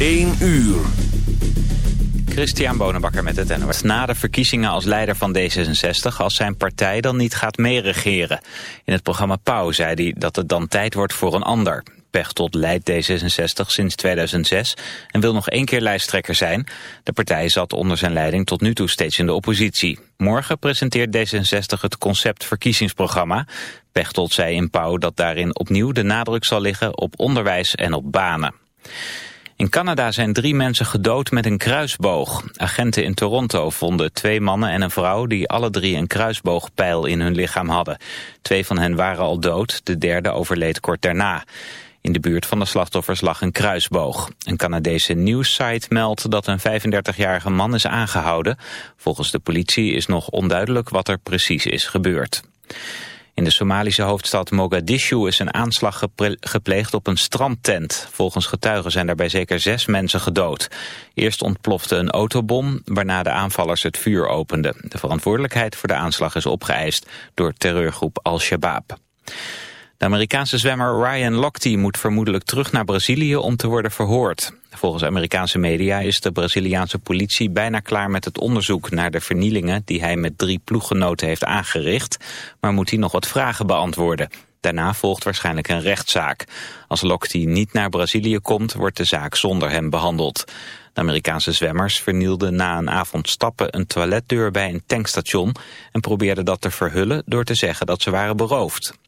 1 uur. Christian Bonenbakker met het NOS. Na de verkiezingen als leider van D66 als zijn partij dan niet gaat meeregeren. In het programma Pauw zei hij dat het dan tijd wordt voor een ander. Pechtold leidt D66 sinds 2006 en wil nog één keer lijsttrekker zijn. De partij zat onder zijn leiding tot nu toe steeds in de oppositie. Morgen presenteert D66 het concept verkiezingsprogramma. Pechtold zei in Pauw dat daarin opnieuw de nadruk zal liggen op onderwijs en op banen. In Canada zijn drie mensen gedood met een kruisboog. Agenten in Toronto vonden twee mannen en een vrouw die alle drie een kruisboogpijl in hun lichaam hadden. Twee van hen waren al dood, de derde overleed kort daarna. In de buurt van de slachtoffers lag een kruisboog. Een Canadese nieuwssite meldt dat een 35-jarige man is aangehouden. Volgens de politie is nog onduidelijk wat er precies is gebeurd. In de Somalische hoofdstad Mogadishu is een aanslag gepleegd op een strandtent. Volgens getuigen zijn daarbij zeker zes mensen gedood. Eerst ontplofte een autobom, waarna de aanvallers het vuur openden. De verantwoordelijkheid voor de aanslag is opgeëist door terreurgroep Al-Shabaab. De Amerikaanse zwemmer Ryan Lochte moet vermoedelijk terug naar Brazilië om te worden verhoord. Volgens Amerikaanse media is de Braziliaanse politie bijna klaar met het onderzoek naar de vernielingen die hij met drie ploeggenoten heeft aangericht, maar moet hij nog wat vragen beantwoorden. Daarna volgt waarschijnlijk een rechtszaak. Als Lochte niet naar Brazilië komt, wordt de zaak zonder hem behandeld. De Amerikaanse zwemmers vernielden na een avond stappen een toiletdeur bij een tankstation en probeerden dat te verhullen door te zeggen dat ze waren beroofd.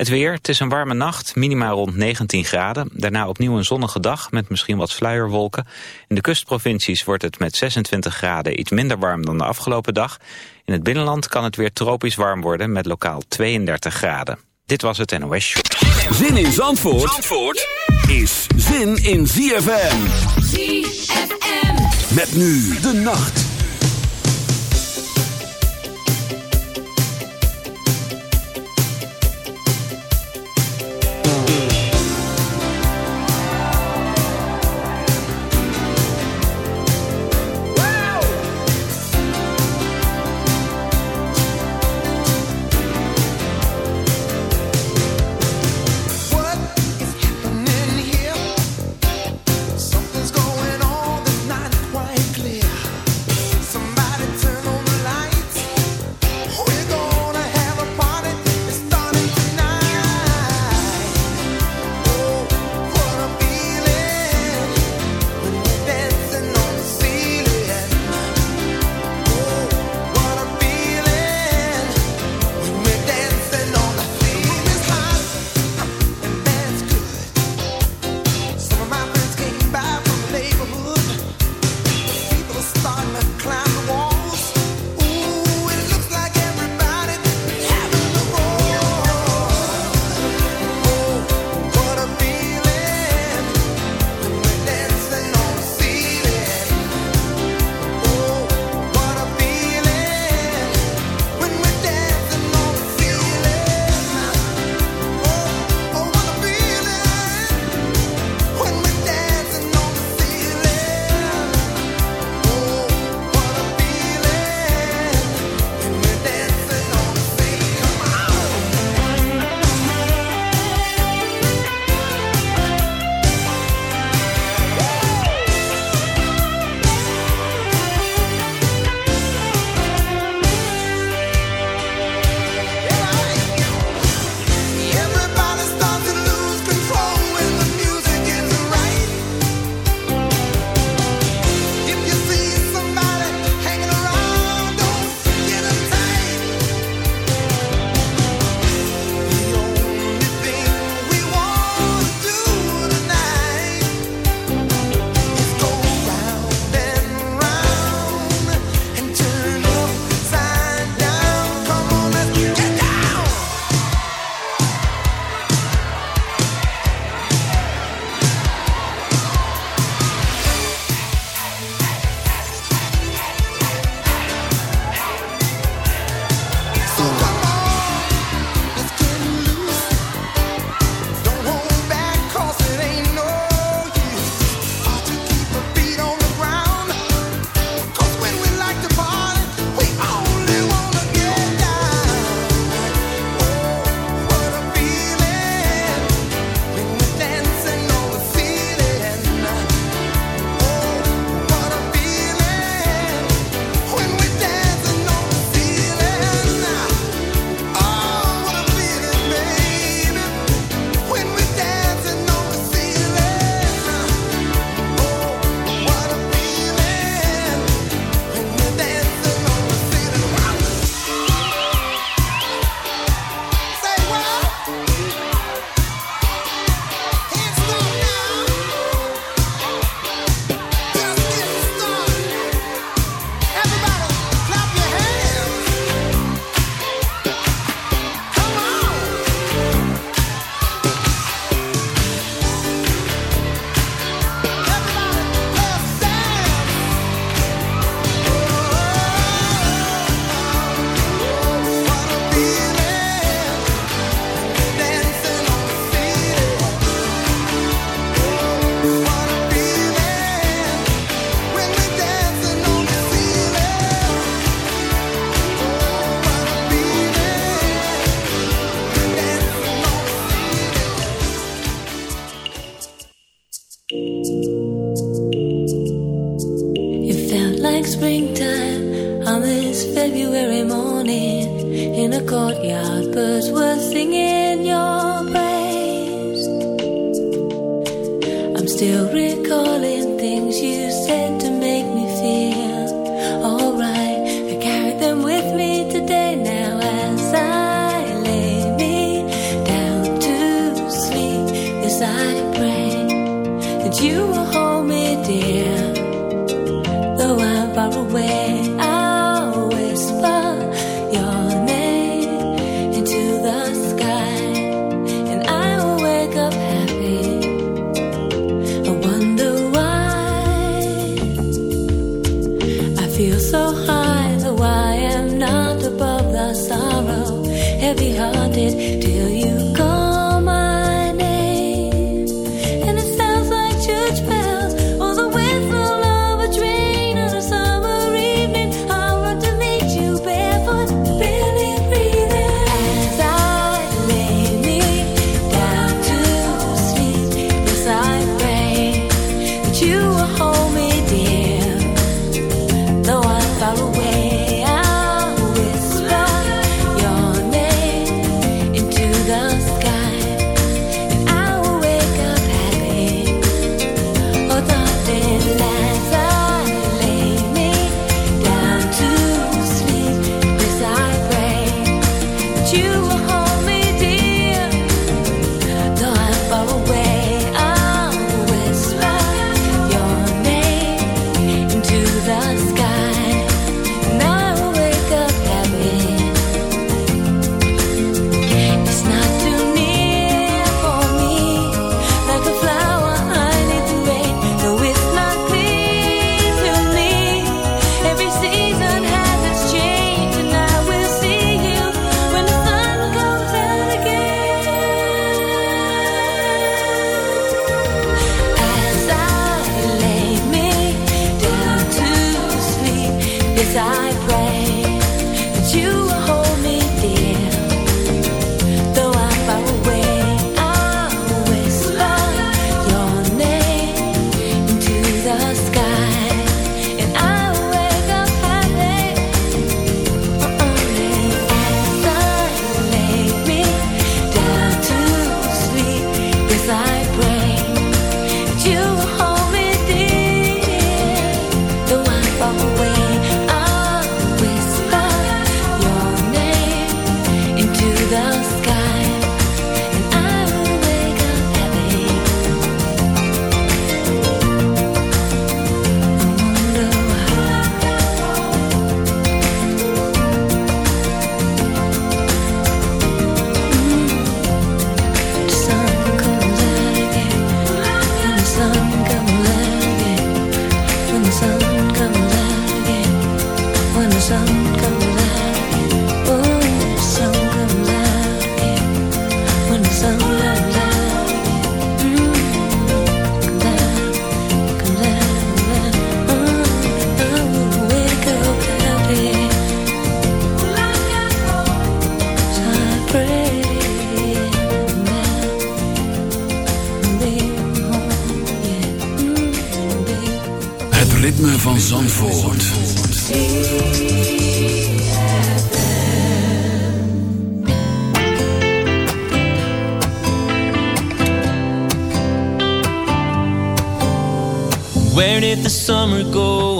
Het weer, het is een warme nacht, minimaal rond 19 graden. Daarna opnieuw een zonnige dag met misschien wat sluierwolken. In de kustprovincies wordt het met 26 graden iets minder warm dan de afgelopen dag. In het binnenland kan het weer tropisch warm worden met lokaal 32 graden. Dit was het NOS Show. Zin in Zandvoort, Zandvoort is zin in ZFM. ZFM. Met nu de nacht.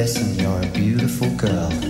listen, you're a beautiful girl.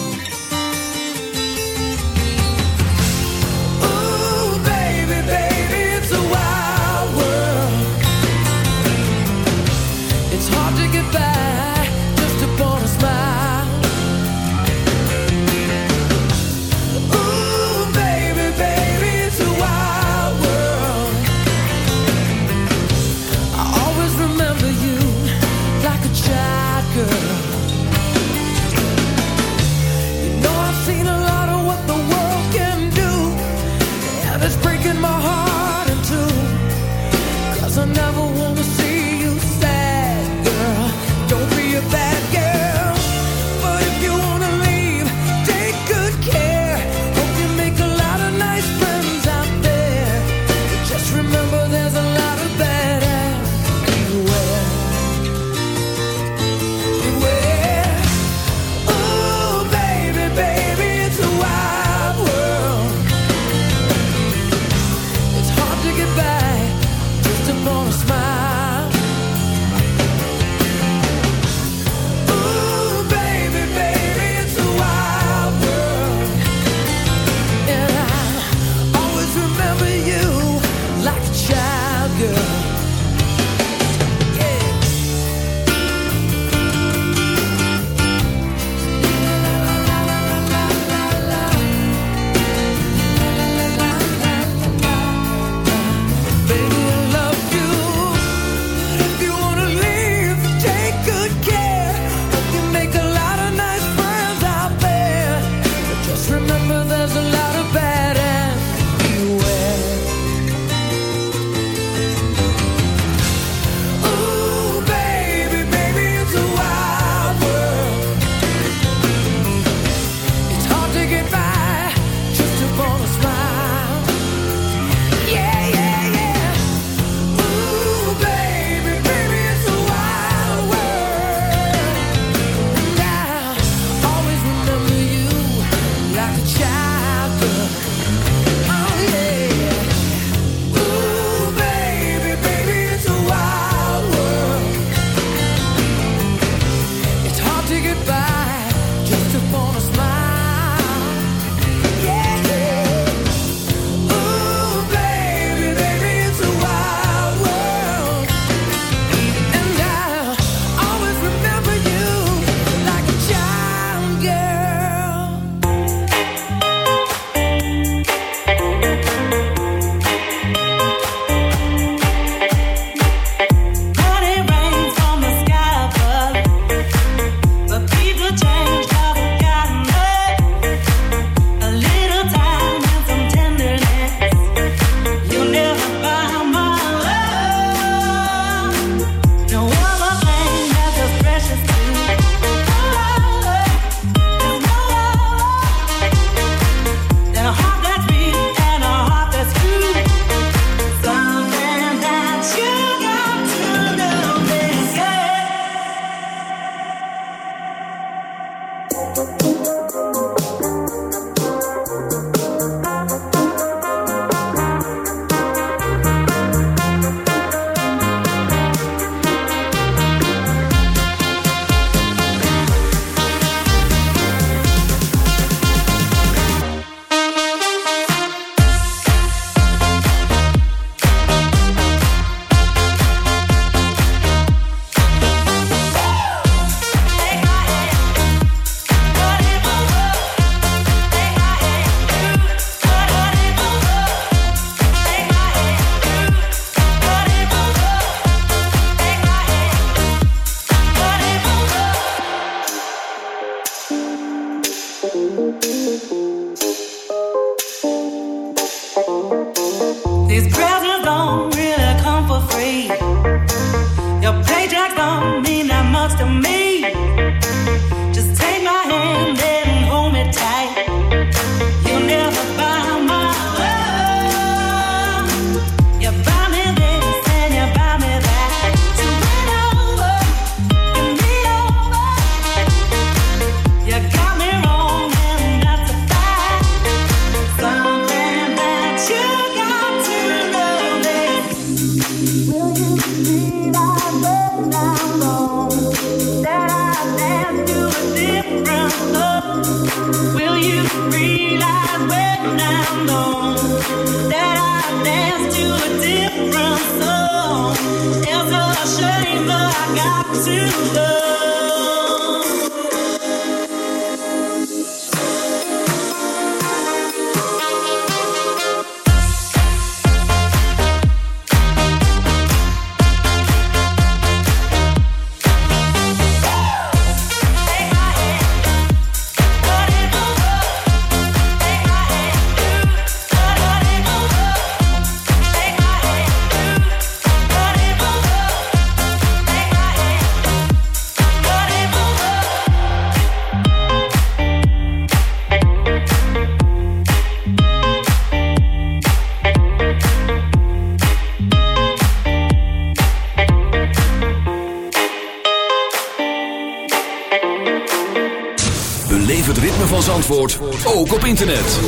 Op internet.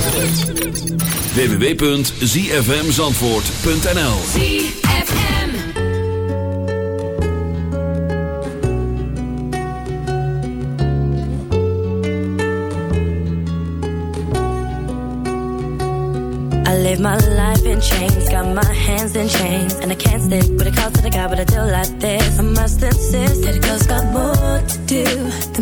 www.zfmzandvoort.nl I live my life in chains, got my hands in chains, and I can't stick with a call to the guy, but I do like this. I must insist that a girl's got more to do the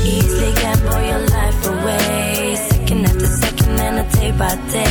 and a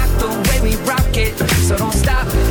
so don't stop.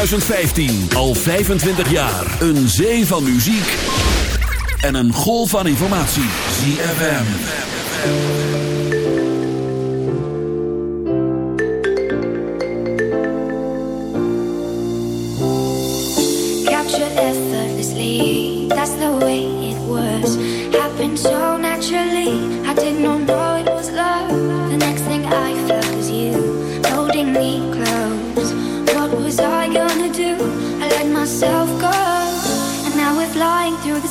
2015. Al 25 jaar. Een zee van muziek. En een golf van informatie. ZFM. Capture effortlessly. That's the way it was. Happened so naturally. I didn't know.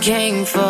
Came for.